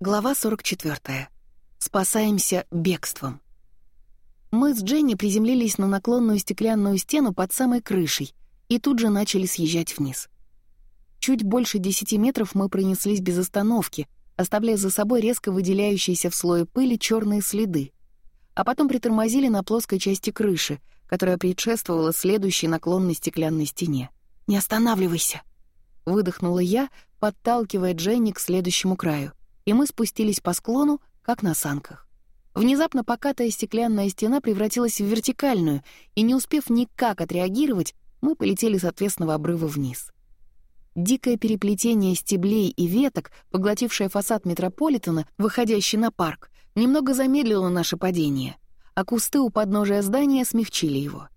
Глава 44. Спасаемся бегством. Мы с Дженни приземлились на наклонную стеклянную стену под самой крышей и тут же начали съезжать вниз. Чуть больше десяти метров мы пронеслись без остановки, оставляя за собой резко выделяющиеся в слое пыли черные следы, а потом притормозили на плоской части крыши, которая предшествовала следующей наклонной стеклянной стене. «Не останавливайся!» — выдохнула я, подталкивая Дженни к следующему краю и мы спустились по склону, как на санках. Внезапно покатая стеклянная стена превратилась в вертикальную, и не успев никак отреагировать, мы полетели с ответственного обрыва вниз. Дикое переплетение стеблей и веток, поглотившее фасад метрополитена, выходящий на парк, немного замедлило наше падение, а кусты у подножия здания смягчили его.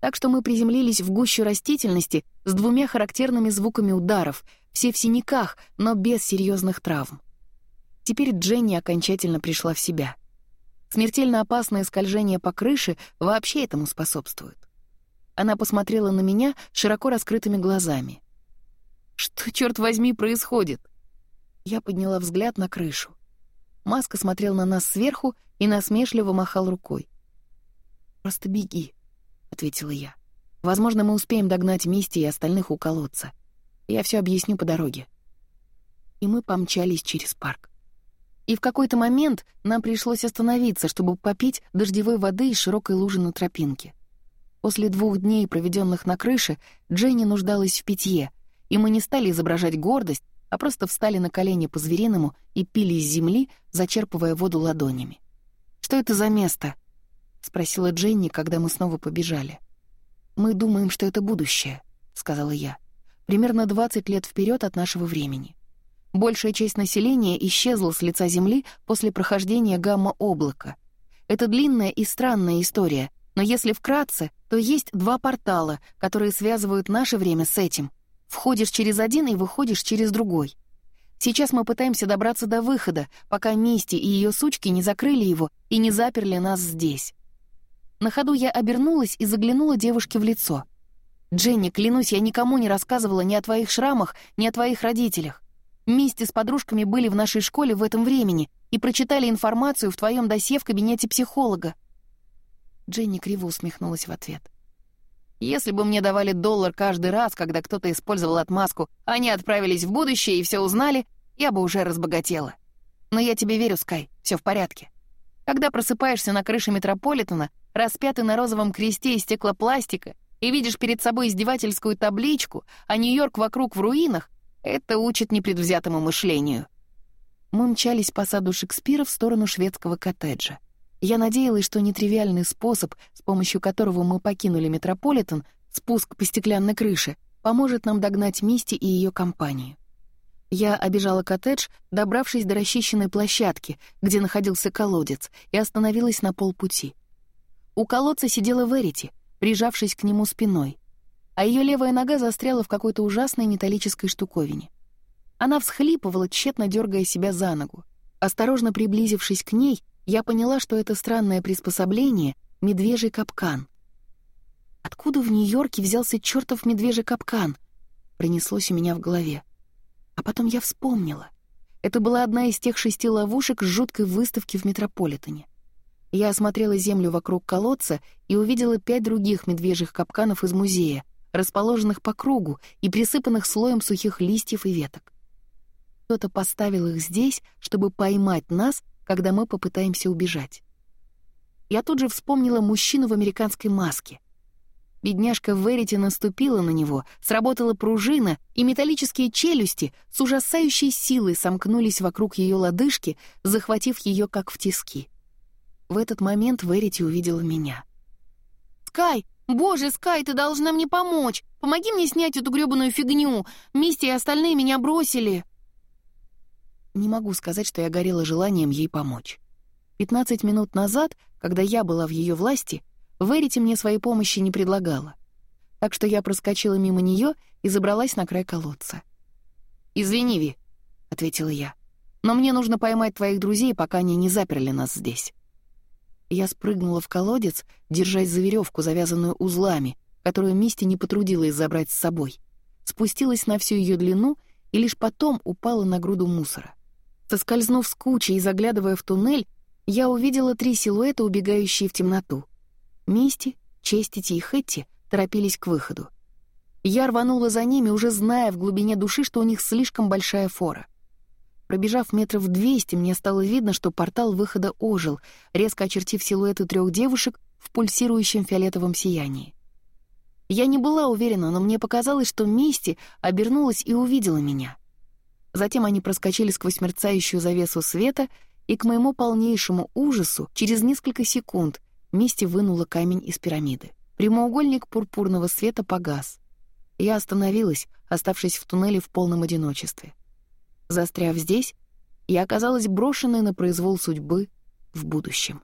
Так что мы приземлились в гущу растительности с двумя характерными звуками ударов, все в синяках, но без серьезных травм. Теперь Дженни окончательно пришла в себя. Смертельно опасное скольжение по крыше вообще этому способствует. Она посмотрела на меня широко раскрытыми глазами. «Что, черт возьми, происходит?» Я подняла взгляд на крышу. Маска смотрел на нас сверху и насмешливо махал рукой. «Просто беги», — ответила я. «Возможно, мы успеем догнать Мисти и остальных у колодца. Я все объясню по дороге». И мы помчались через парк и в какой-то момент нам пришлось остановиться, чтобы попить дождевой воды из широкой лужи на тропинке. После двух дней, проведенных на крыше, Дженни нуждалась в питье, и мы не стали изображать гордость, а просто встали на колени по-звериному и пили из земли, зачерпывая воду ладонями. «Что это за место?» — спросила Дженни, когда мы снова побежали. «Мы думаем, что это будущее», — сказала я. «Примерно 20 лет вперед от нашего времени. Большая часть населения исчезла с лица Земли после прохождения гамма-облака. Это длинная и странная история, но если вкратце, то есть два портала, которые связывают наше время с этим. Входишь через один и выходишь через другой. Сейчас мы пытаемся добраться до выхода, пока Мисти и ее сучки не закрыли его и не заперли нас здесь. На ходу я обернулась и заглянула девушке в лицо. «Дженни, клянусь, я никому не рассказывала ни о твоих шрамах, ни о твоих родителях. Вместе с подружками были в нашей школе в этом времени и прочитали информацию в твоем досе в кабинете психолога». Дженни криво усмехнулась в ответ. «Если бы мне давали доллар каждый раз, когда кто-то использовал отмазку, они отправились в будущее и все узнали, я бы уже разбогатела. Но я тебе верю, Скай, все в порядке. Когда просыпаешься на крыше Метрополитена, распятый на розовом кресте из стеклопластика, и видишь перед собой издевательскую табличку, а Нью-Йорк вокруг в руинах, это учит непредвзятому мышлению. Мы мчались по саду Шекспира в сторону шведского коттеджа. Я надеялась, что нетривиальный способ, с помощью которого мы покинули Метрополитен, спуск по стеклянной крыше, поможет нам догнать Мисти и ее компанию. Я обежала коттедж, добравшись до расчищенной площадки, где находился колодец, и остановилась на полпути. У колодца сидела Верити, прижавшись к нему спиной а ее левая нога застряла в какой-то ужасной металлической штуковине. Она всхлипывала, тщетно дергая себя за ногу. Осторожно приблизившись к ней, я поняла, что это странное приспособление — медвежий капкан. «Откуда в Нью-Йорке взялся чертов медвежий капкан?» — пронеслось у меня в голове. А потом я вспомнила. Это была одна из тех шести ловушек с жуткой выставки в Метрополитене. Я осмотрела землю вокруг колодца и увидела пять других медвежьих капканов из музея — расположенных по кругу и присыпанных слоем сухих листьев и веток. Кто-то поставил их здесь, чтобы поймать нас, когда мы попытаемся убежать. Я тут же вспомнила мужчину в американской маске. Бедняжка Верити наступила на него, сработала пружина, и металлические челюсти с ужасающей силой сомкнулись вокруг ее лодыжки, захватив ее как в тиски. В этот момент Верити увидела меня. «Скай, Боже, Скай, ты должна мне помочь. Помоги мне снять эту грёбаную фигню. Мисти и остальные меня бросили. Не могу сказать, что я горела желанием ей помочь. 15 минут назад, когда я была в её власти, Верити мне своей помощи не предлагала. Так что я проскочила мимо неё и забралась на край колодца. «Извини, Ви», — ответила я, — «но мне нужно поймать твоих друзей, пока они не заперли нас здесь». Я спрыгнула в колодец, держась за веревку, завязанную узлами, которую Мисти не потрудилась забрать с собой. Спустилась на всю ее длину и лишь потом упала на груду мусора. Соскользнув с кучи и заглядывая в туннель, я увидела три силуэта, убегающие в темноту. Мисти, Честити и Хэтти торопились к выходу. Я рванула за ними, уже зная в глубине души, что у них слишком большая фора — Пробежав метров двести, мне стало видно, что портал выхода ожил, резко очертив силуэты трех девушек в пульсирующем фиолетовом сиянии. Я не была уверена, но мне показалось, что Мисти обернулась и увидела меня. Затем они проскочили сквозь мерцающую завесу света, и к моему полнейшему ужасу через несколько секунд Мисти вынула камень из пирамиды. Прямоугольник пурпурного света погас. Я остановилась, оставшись в туннеле в полном одиночестве. Застряв здесь, я оказалась брошенной на произвол судьбы в будущем.